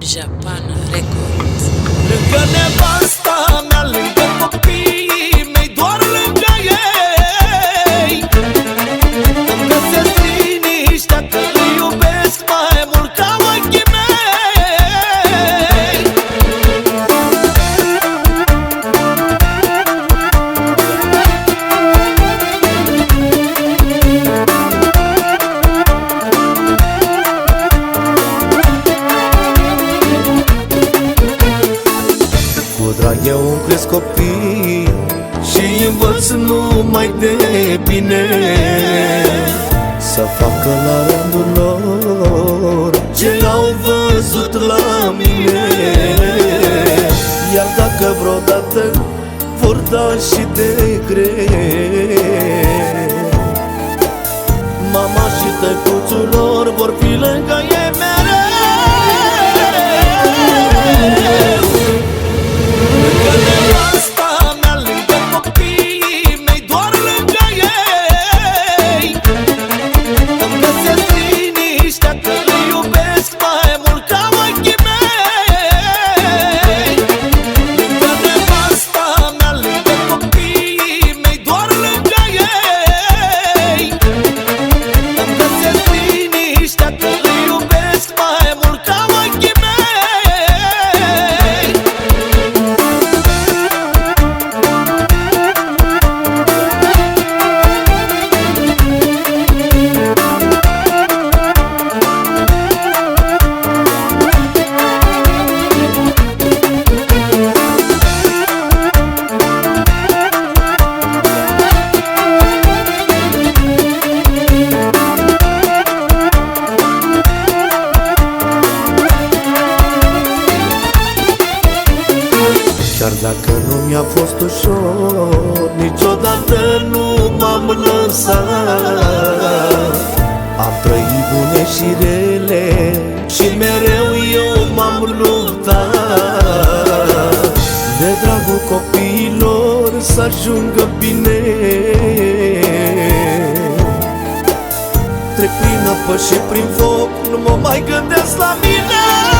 Japan Records copii Și învăț numai de bine. Să facă la rândul lor Ce au văzut la mine. Iar dacă vreodată vor da și de greu Mama și tăcuțul lor vor fi lângă ei Chiar dacă nu mi-a fost ușor Niciodată nu m-am lăsat. Am trăit bune și rele Și mereu eu m-am luptat. De dragul copiilor să ajungă bine. Trec prin apă și prin foc Nu mă mai gândesc la mine